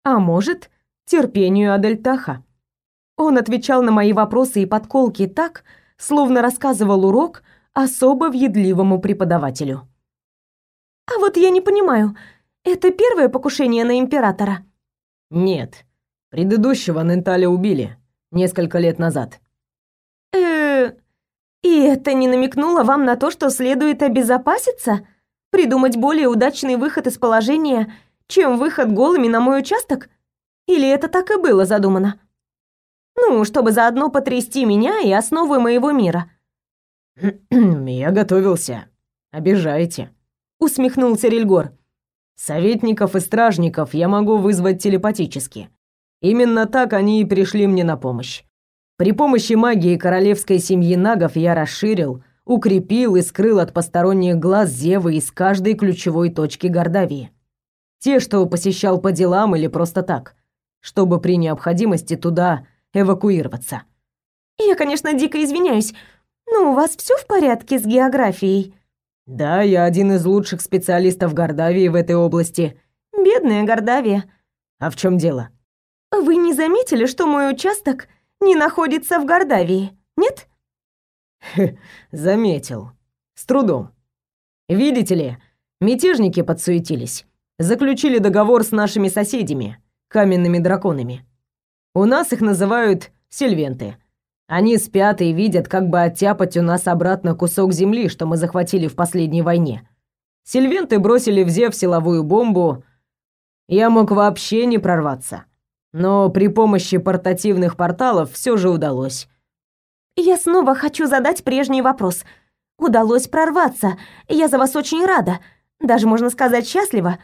А может, терпению Адельтаха. Он отвечал на мои вопросы и подколки так, словно рассказывал урок особо въедливому преподавателю. «А вот я не понимаю, это первое покушение на императора?» «Нет. Предыдущего Ненталя убили несколько лет назад И это не намекнуло вам на то, что следует обезопаситься? Придумать более удачный выход из положения, чем выход голыми на мой участок? Или это так и было задумано? Ну, чтобы заодно потрясти меня и основы моего мира. [CLEARS THROAT] «Я готовился. Обижаете», — усмехнулся Рельгор. «Советников и стражников я могу вызвать телепатически. Именно так они и пришли мне на помощь. При помощи магии королевской семьи нагов я расширил, укрепил и скрыл от посторонних глаз Зевы из каждой ключевой точки Гордавии. Те, что посещал по делам или просто так, чтобы при необходимости туда эвакуироваться. Я, конечно, дико извиняюсь, но у вас все в порядке с географией? Да, я один из лучших специалистов Гордавии в этой области. Бедная Гордавия. А в чем дело? Вы не заметили, что мой участок не находится в Гордавии, нет?» заметил. С трудом. Видите ли, мятежники подсуетились. Заключили договор с нашими соседями, каменными драконами. У нас их называют сильвенты. Они спят и видят, как бы оттяпать у нас обратно кусок земли, что мы захватили в последней войне. Сильвенты бросили в Зев силовую бомбу. Я мог вообще не прорваться. Но при помощи портативных порталов все же удалось. Я снова хочу задать прежний вопрос. Удалось прорваться. Я за вас очень рада. Даже, можно сказать, счастлива.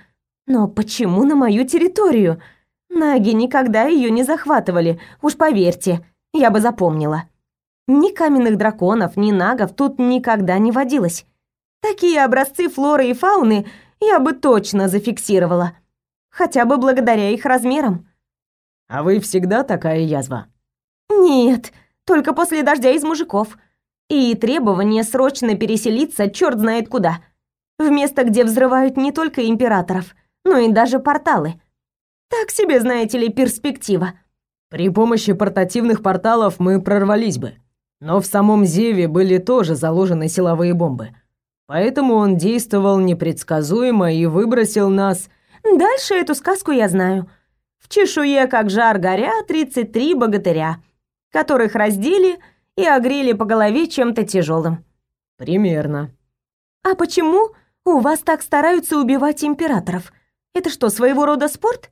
Но почему на мою территорию? Наги никогда ее не захватывали, уж поверьте, я бы запомнила. Ни каменных драконов, ни нагов тут никогда не водилось. Такие образцы флоры и фауны я бы точно зафиксировала. Хотя бы благодаря их размерам. А вы всегда такая язва? Нет, только после дождя из мужиков. И требование срочно переселиться черт знает куда. В место, где взрывают не только императоров, но и даже порталы. Так себе, знаете ли, перспектива. При помощи портативных порталов мы прорвались бы. Но в самом Зеве были тоже заложены силовые бомбы. Поэтому он действовал непредсказуемо и выбросил нас... Дальше эту сказку я знаю. В чешуе, как жар горя, 33 богатыря, которых раздели и огрели по голове чем-то тяжелым. Примерно. А почему у вас так стараются убивать императоров? Это что, своего рода спорт?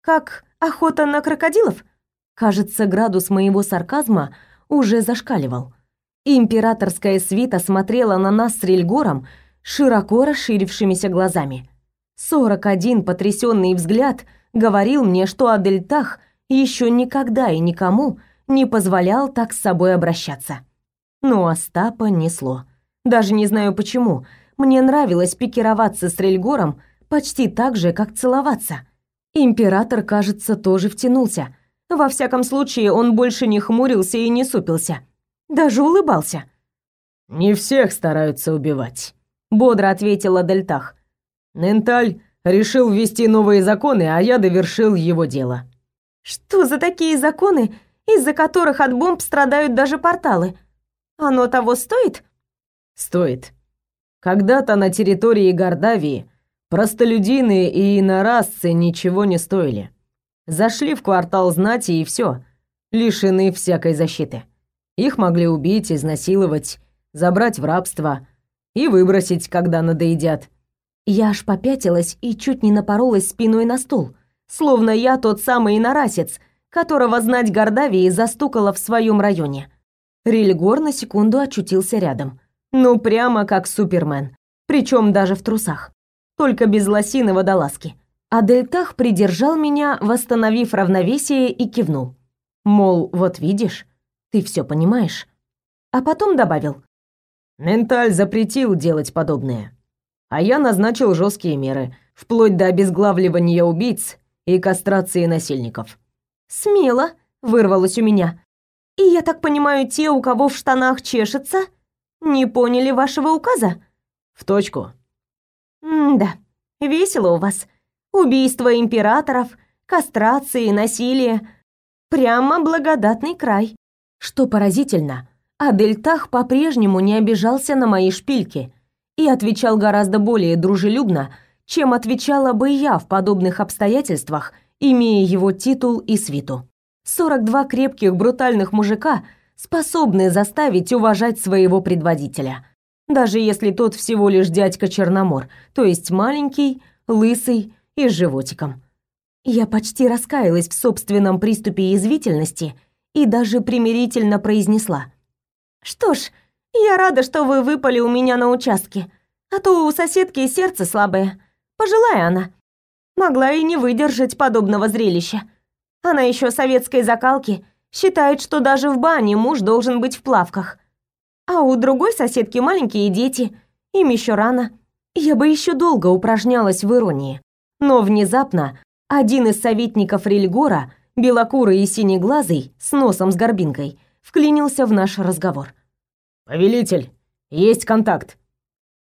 Как охота на крокодилов? Кажется, градус моего сарказма уже зашкаливал. Императорская свита смотрела на нас с Рельгором широко расширившимися глазами. Сорок один потрясенный взгляд говорил мне, что Адельтах еще никогда и никому не позволял так с собой обращаться. Но Остапа несло. Даже не знаю почему. Мне нравилось пикироваться с Рельгором почти так же, как целоваться. Император, кажется, тоже втянулся. Во всяком случае, он больше не хмурился и не супился. Даже улыбался. «Не всех стараются убивать», — бодро ответила Дельтах. «Ненталь решил ввести новые законы, а я довершил его дело». «Что за такие законы, из-за которых от бомб страдают даже порталы? Оно того стоит?» «Стоит. Когда-то на территории Гордавии Простолюдины и инорасцы ничего не стоили. Зашли в квартал знати и все, лишены всякой защиты. Их могли убить, изнасиловать, забрать в рабство и выбросить, когда надоедят. Я аж попятилась и чуть не напоролась спиной на стул, словно я тот самый инорасец, которого знать Гордавии застукала в своем районе. Рильгор на секунду очутился рядом. Ну, прямо как Супермен, причем даже в трусах только без лосины водолазки. А Дельтах придержал меня, восстановив равновесие и кивнул. Мол, вот видишь, ты все понимаешь. А потом добавил. Ненталь запретил делать подобное. А я назначил жесткие меры, вплоть до обезглавливания убийц и кастрации насильников. «Смело», — вырвалось у меня. «И я так понимаю, те, у кого в штанах чешется, не поняли вашего указа?» «В точку. М-да, весело у вас. Убийство императоров, кастрации, насилие. Прямо благодатный край. Что поразительно, Адельтах по-прежнему не обижался на мои шпильки и отвечал гораздо более дружелюбно, чем отвечала бы я в подобных обстоятельствах, имея его титул и свиту. 42 крепких брутальных мужика способны заставить уважать своего предводителя – даже если тот всего лишь дядька Черномор, то есть маленький, лысый и с животиком. Я почти раскаялась в собственном приступе язвительности и даже примирительно произнесла. «Что ж, я рада, что вы выпали у меня на участке, а то у соседки сердце слабое. Пожилая она. Могла и не выдержать подобного зрелища. Она еще советской закалки, считает, что даже в бане муж должен быть в плавках. А у другой соседки маленькие дети, им еще рано. Я бы еще долго упражнялась в иронии. Но внезапно один из советников Рильгора, белокурый и синеглазый, с носом с горбинкой, вклинился в наш разговор. «Повелитель, есть контакт».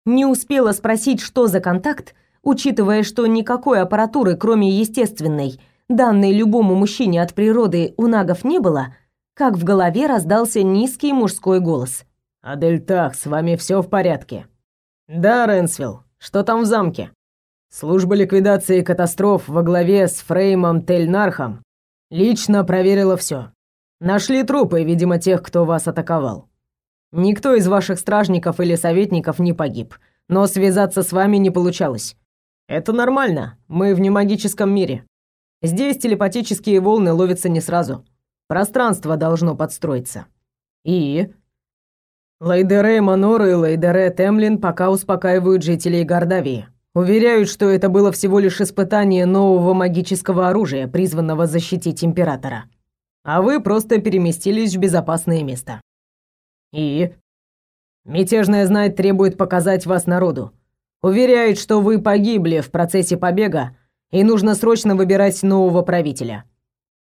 Не успела спросить, что за контакт, учитывая, что никакой аппаратуры, кроме естественной, данной любому мужчине от природы, у нагов не было, как в голове раздался низкий мужской голос. «Адельтах, с вами все в порядке?» «Да, Ренсвилл, что там в замке?» Служба ликвидации катастроф во главе с Фреймом Тельнархом лично проверила все. Нашли трупы, видимо, тех, кто вас атаковал. Никто из ваших стражников или советников не погиб, но связаться с вами не получалось. Это нормально, мы в немагическом мире. Здесь телепатические волны ловятся не сразу. Пространство должно подстроиться. И? Лейдере Манор и Лейдере Темлин пока успокаивают жителей Гордавии. Уверяют, что это было всего лишь испытание нового магического оружия, призванного защитить императора. А вы просто переместились в безопасное место. И? Мятежная знать требует показать вас народу. Уверяет, что вы погибли в процессе побега, и нужно срочно выбирать нового правителя.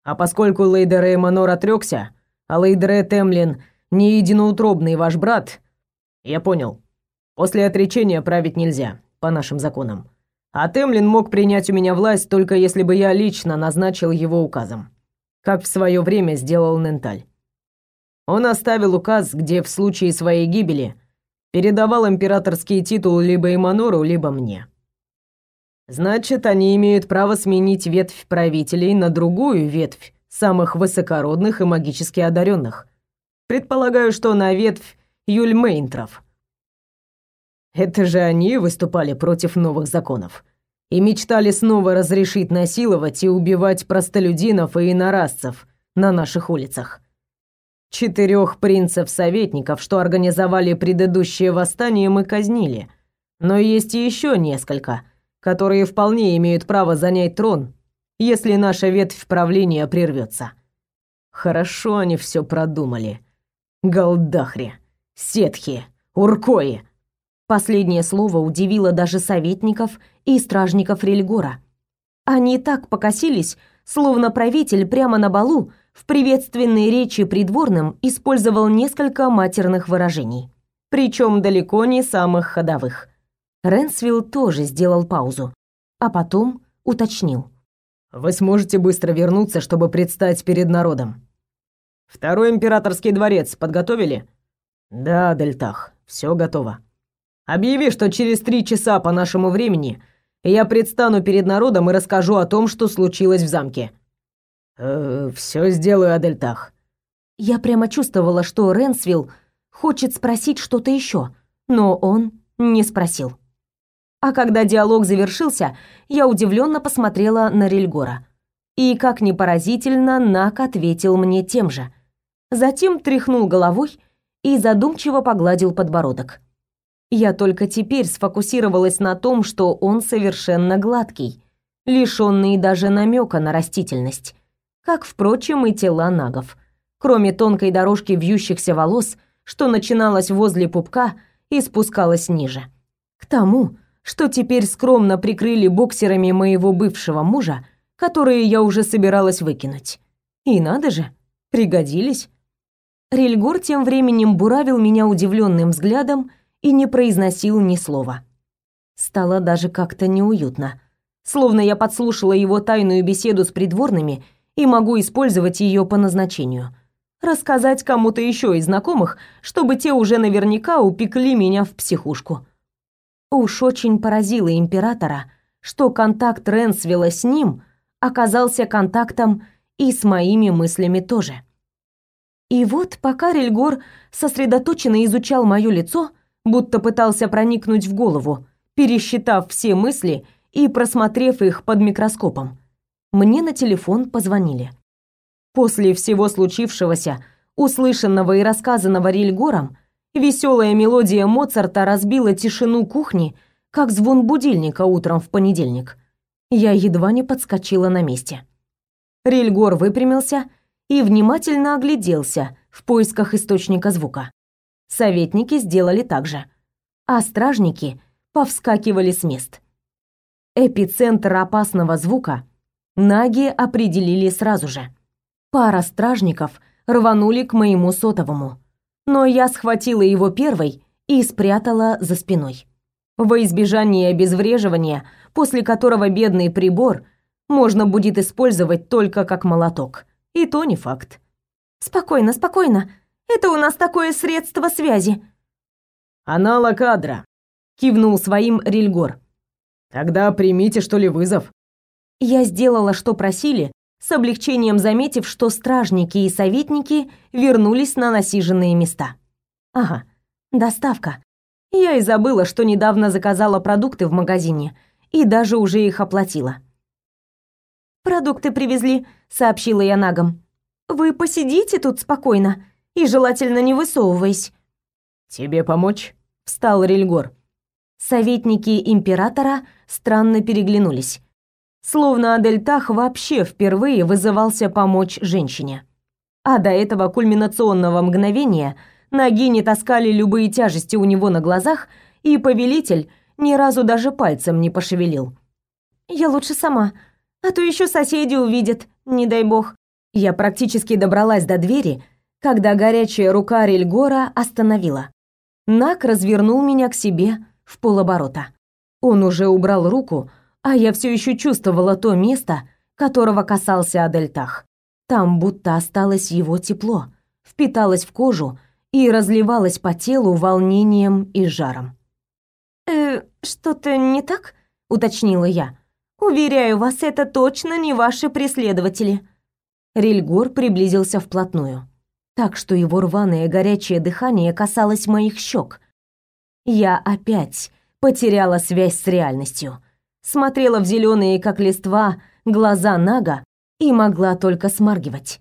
А поскольку Лейдере Манор отрекся, а Лейдере Темлин не единоутробный ваш брат, я понял. После отречения править нельзя, по нашим законам. А Темлин мог принять у меня власть только если бы я лично назначил его указом, как в свое время сделал Ненталь. Он оставил указ, где в случае своей гибели передавал императорский титул либо Иманору, либо мне. Значит, они имеют право сменить ветвь правителей на другую ветвь самых высокородных и магически одаренных. Предполагаю, что на ветвь Юльмейнтров. Это же они выступали против новых законов и мечтали снова разрешить насиловать и убивать простолюдинов и инорасцев на наших улицах четырех принцев-советников, что организовали предыдущее восстание, мы казнили. Но есть еще несколько, которые вполне имеют право занять трон, если наша ветвь правления прервется. Хорошо они все продумали. Галдахри, сетхи, уркои. Последнее слово удивило даже советников и стражников Рельгора. Они так покосились, словно правитель прямо на балу в приветственной речи придворным использовал несколько матерных выражений, причем далеко не самых ходовых. Ренсвилл тоже сделал паузу, а потом уточнил. «Вы сможете быстро вернуться, чтобы предстать перед народом. Второй императорский дворец подготовили?» «Да, Дельтах, все готово. Объяви, что через три часа по нашему времени я предстану перед народом и расскажу о том, что случилось в замке». Э, все сделаю, Адельтах. Я прямо чувствовала, что Ренсвилл хочет спросить что-то еще, но он не спросил. А когда диалог завершился, я удивленно посмотрела на Рельгора. И, как ни поразительно, Нак ответил мне тем же. Затем тряхнул головой и задумчиво погладил подбородок. Я только теперь сфокусировалась на том, что он совершенно гладкий, лишённый даже намека на растительность как, впрочем, и тела нагов. Кроме тонкой дорожки вьющихся волос, что начиналась возле пупка и спускалась ниже. К тому, что теперь скромно прикрыли боксерами моего бывшего мужа, которые я уже собиралась выкинуть. И надо же, пригодились. Рельгор тем временем буравил меня удивленным взглядом и не произносил ни слова. Стало даже как-то неуютно, словно я подслушала его тайную беседу с придворными и могу использовать ее по назначению. Рассказать кому-то еще из знакомых, чтобы те уже наверняка упекли меня в психушку. Уж очень поразило императора, что контакт Ренсвилла с ним оказался контактом и с моими мыслями тоже. И вот, пока Рельгор сосредоточенно изучал мое лицо, будто пытался проникнуть в голову, пересчитав все мысли и просмотрев их под микроскопом, мне на телефон позвонили. После всего случившегося, услышанного и рассказанного Рильгором, веселая мелодия Моцарта разбила тишину кухни, как звон будильника утром в понедельник. Я едва не подскочила на месте. Рильгор выпрямился и внимательно огляделся в поисках источника звука. Советники сделали так же, а стражники повскакивали с мест. Эпицентр опасного звука Наги определили сразу же. Пара стражников рванули к моему сотовому, но я схватила его первой и спрятала за спиной. Во избежание обезвреживания, после которого бедный прибор можно будет использовать только как молоток. И то не факт. «Спокойно, спокойно. Это у нас такое средство связи». «Аналог кадра», — кивнул своим Рильгор. «Тогда примите, что ли, вызов. Я сделала, что просили, с облегчением заметив, что стражники и советники вернулись на насиженные места. Ага, доставка. Я и забыла, что недавно заказала продукты в магазине и даже уже их оплатила. «Продукты привезли», — сообщила я нагам. «Вы посидите тут спокойно. и желательно не высовываясь. «Тебе помочь?» — встал Рильгор. Советники императора странно переглянулись. Словно Адельтах вообще впервые вызывался помочь женщине. А до этого кульминационного мгновения ноги не таскали любые тяжести у него на глазах, и повелитель ни разу даже пальцем не пошевелил. «Я лучше сама, а то еще соседи увидят, не дай бог». Я практически добралась до двери, когда горячая рука Рельгора остановила. Нак развернул меня к себе в полоборота. Он уже убрал руку, а я все еще чувствовала то место, которого касался Адельтах. Там будто осталось его тепло, впиталось в кожу и разливалось по телу волнением и жаром. «Э, что-то не так?» — уточнила я. «Уверяю вас, это точно не ваши преследователи». Рильгор приблизился вплотную, так что его рваное горячее дыхание касалось моих щек. Я опять потеряла связь с реальностью. Смотрела в зеленые, как листва, глаза Нага и могла только смаргивать.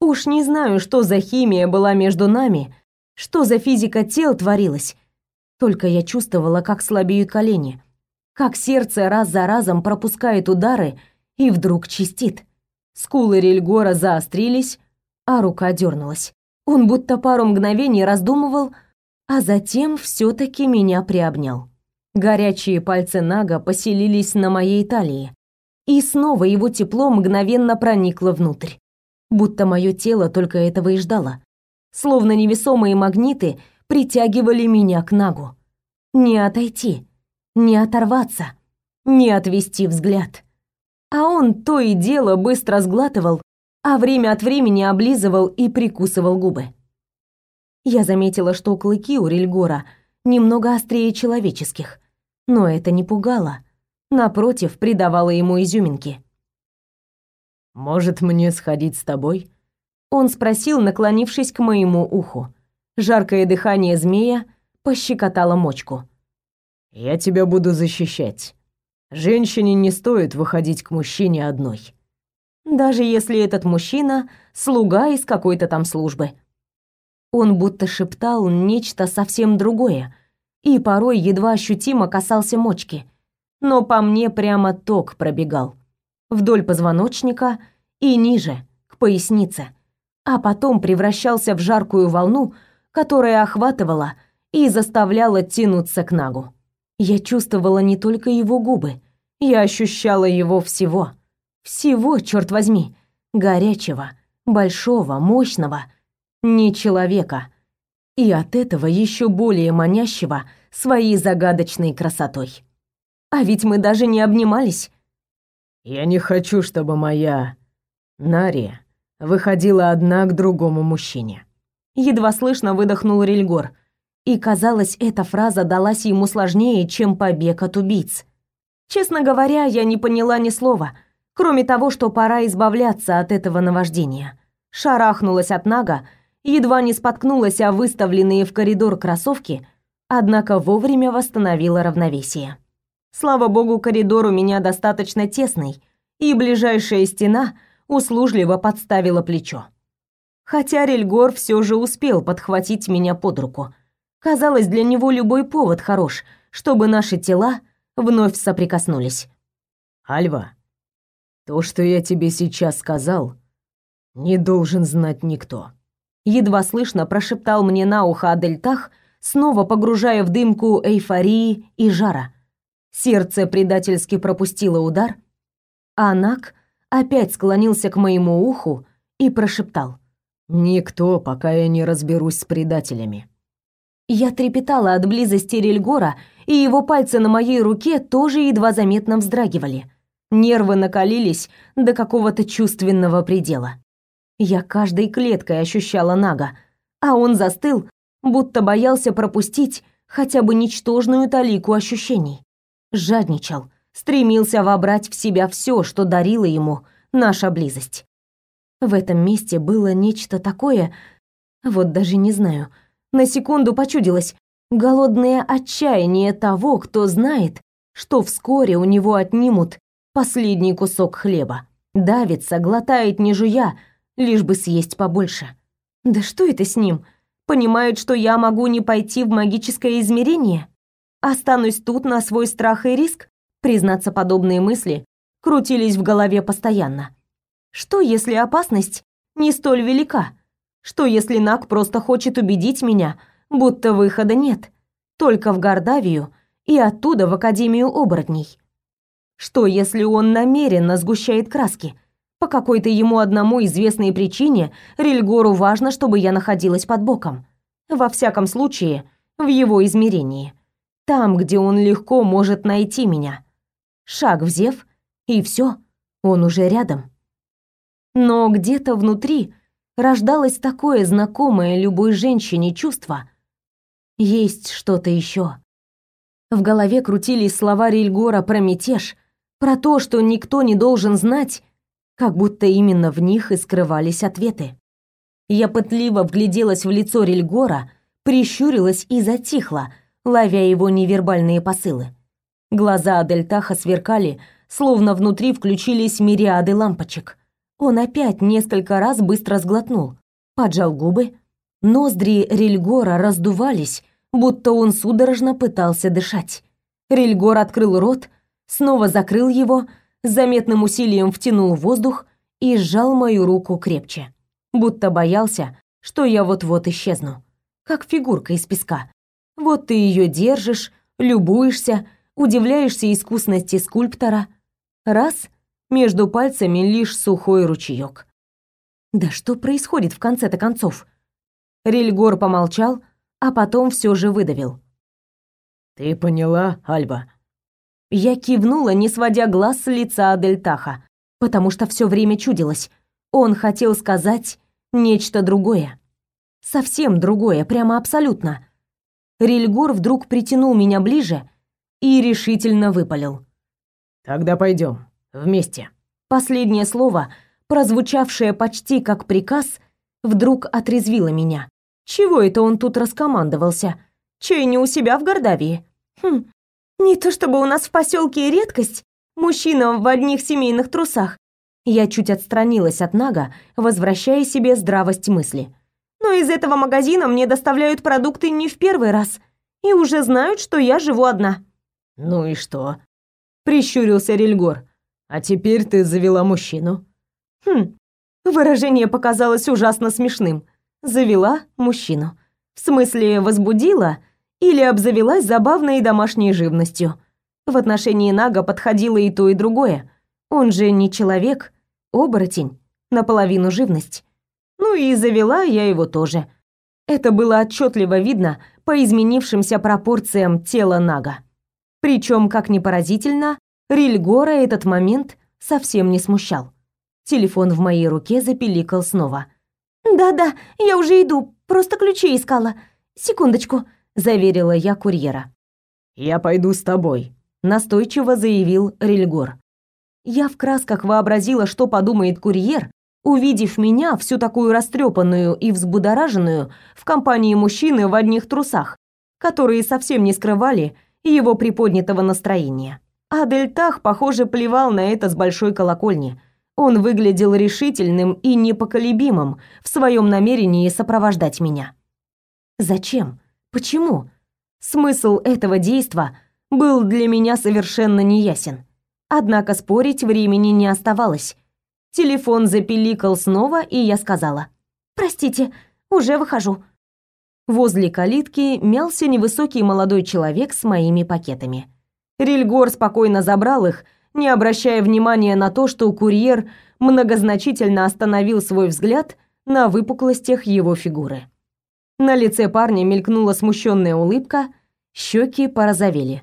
Уж не знаю, что за химия была между нами, что за физика тел творилась. Только я чувствовала, как слабеют колени, как сердце раз за разом пропускает удары и вдруг чистит. Скулы Рельгора заострились, а рука дернулась. Он будто пару мгновений раздумывал, а затем все таки меня приобнял. Горячие пальцы Нага поселились на моей талии, и снова его тепло мгновенно проникло внутрь. Будто мое тело только этого и ждало. Словно невесомые магниты притягивали меня к Нагу. Не отойти, не оторваться, не отвести взгляд а он то и дело быстро сглатывал, а время от времени облизывал и прикусывал губы. Я заметила, что клыки у Рильгора немного острее человеческих, но это не пугало, напротив, придавало ему изюминки. «Может, мне сходить с тобой?» Он спросил, наклонившись к моему уху. Жаркое дыхание змея пощекотало мочку. «Я тебя буду защищать. Женщине не стоит выходить к мужчине одной. Даже если этот мужчина — слуга из какой-то там службы. Он будто шептал нечто совсем другое и порой едва ощутимо касался мочки. Но по мне прямо ток пробегал. Вдоль позвоночника и ниже, к пояснице. А потом превращался в жаркую волну, которая охватывала и заставляла тянуться к нагу. Я чувствовала не только его губы, я ощущала его всего. Всего, черт возьми, горячего, большого, мощного, не человека. И от этого еще более манящего своей загадочной красотой. А ведь мы даже не обнимались. Я не хочу, чтобы моя Нария выходила одна к другому мужчине. Едва слышно выдохнул Рельгор, и казалось, эта фраза далась ему сложнее, чем побег от убийц. Честно говоря, я не поняла ни слова, кроме того, что пора избавляться от этого наваждения. Шарахнулась от Нага, едва не споткнулась о выставленные в коридор кроссовки, однако вовремя восстановила равновесие. Слава богу, коридор у меня достаточно тесный, и ближайшая стена услужливо подставила плечо. Хотя Рельгор все же успел подхватить меня под руку. Казалось, для него любой повод хорош, чтобы наши тела вновь соприкоснулись. «Альва, то, что я тебе сейчас сказал, не должен знать никто». Едва слышно прошептал мне на ухо Адельтах, снова погружая в дымку эйфории и жара. Сердце предательски пропустило удар, а Нак опять склонился к моему уху и прошептал. «Никто, пока я не разберусь с предателями». Я трепетала от близости Рельгора, и его пальцы на моей руке тоже едва заметно вздрагивали. Нервы накалились до какого-то чувственного предела. Я каждой клеткой ощущала Нага, а он застыл, будто боялся пропустить хотя бы ничтожную талику ощущений. Жадничал, стремился вобрать в себя все, что дарила ему наша близость. В этом месте было нечто такое, вот даже не знаю, на секунду почудилось голодное отчаяние того, кто знает, что вскоре у него отнимут последний кусок хлеба. Давится, глотает не жуя, лишь бы съесть побольше. Да что это с ним? Понимают, что я могу не пойти в магическое измерение? Останусь тут на свой страх и риск? Признаться, подобные мысли крутились в голове постоянно. Что, если опасность не столь велика? Что, если Нак просто хочет убедить меня, будто выхода нет, только в Гордавию и оттуда в Академию оборотней? Что, если он намеренно сгущает краски? По какой-то ему одному известной причине Рильгору важно, чтобы я находилась под боком. Во всяком случае, в его измерении. Там, где он легко может найти меня. Шаг в зев, и все, он уже рядом. Но где-то внутри рождалось такое знакомое любой женщине чувство. Есть что-то еще. В голове крутились слова Рильгора про мятеж, про то, что никто не должен знать, как будто именно в них и скрывались ответы. Я пытливо вгляделась в лицо Рильгора, прищурилась и затихла, ловя его невербальные посылы. Глаза Адельтаха сверкали, словно внутри включились мириады лампочек. Он опять несколько раз быстро сглотнул, поджал губы. Ноздри Рильгора раздувались, будто он судорожно пытался дышать. Рильгор открыл рот, снова закрыл его, заметным усилием втянул воздух и сжал мою руку крепче, будто боялся, что я вот-вот исчезну, как фигурка из песка. Вот ты ее держишь, любуешься, удивляешься искусности скульптора. Раз — между пальцами лишь сухой ручеек. Да что происходит в конце-то концов? Рильгор помолчал, а потом все же выдавил. «Ты поняла, Альба?» Я кивнула, не сводя глаз с лица Адельтаха, потому что все время чудилось. Он хотел сказать нечто другое. Совсем другое, прямо абсолютно. Рильгор вдруг притянул меня ближе и решительно выпалил. «Тогда пойдем вместе». Последнее слово, прозвучавшее почти как приказ, вдруг отрезвило меня. Чего это он тут раскомандовался? Чей не у себя в Гордавии? Хм, не то чтобы у нас в поселке редкость, мужчина в одних семейных трусах. Я чуть отстранилась от Нага, возвращая себе здравость мысли. Но из этого магазина мне доставляют продукты не в первый раз и уже знают, что я живу одна. Ну и что? Прищурился Рельгор. А теперь ты завела мужчину. Хм. Выражение показалось ужасно смешным. Завела мужчину. В смысле, возбудила или обзавелась забавной домашней живностью. В отношении Нага подходило и то, и другое. Он же не человек, оборотень, наполовину живность. Ну и завела я его тоже. Это было отчетливо видно по изменившимся пропорциям тела Нага. Причем, как ни поразительно, Рильгора этот момент совсем не смущал. Телефон в моей руке запиликал снова. «Да-да, я уже иду, просто ключи искала. Секундочку», заверила я курьера. Я пойду с тобой, настойчиво заявил Рильгор. Я в красках вообразила, что подумает курьер, увидев меня всю такую растрепанную и взбудораженную в компании мужчины в одних трусах, которые совсем не скрывали его приподнятого настроения. А Дельтах, похоже, плевал на это с большой колокольни. Он выглядел решительным и непоколебимым в своем намерении сопровождать меня. Зачем? Почему? Смысл этого действа был для меня совершенно неясен. Однако спорить времени не оставалось. Телефон запиликал снова, и я сказала: "Простите, уже выхожу". Возле калитки мялся невысокий молодой человек с моими пакетами. Рильгор спокойно забрал их, не обращая внимания на то, что курьер многозначительно остановил свой взгляд на выпуклостях его фигуры. На лице парня мелькнула смущенная улыбка, щеки порозовели.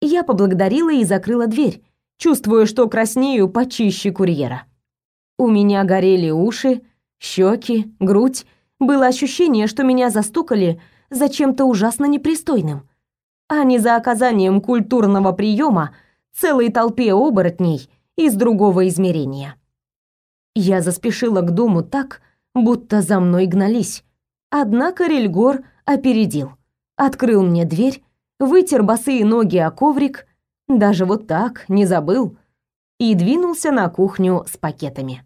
Я поблагодарила и закрыла дверь, чувствуя, что краснею почище курьера. У меня горели уши, щеки, грудь. Было ощущение, что меня застукали за чем-то ужасно непристойным, а не за оказанием культурного приема целой толпе оборотней из другого измерения. Я заспешила к дому так, будто за мной гнались, Однако Рельгор опередил. Открыл мне дверь, вытер босые ноги о коврик, даже вот так, не забыл, и двинулся на кухню с пакетами.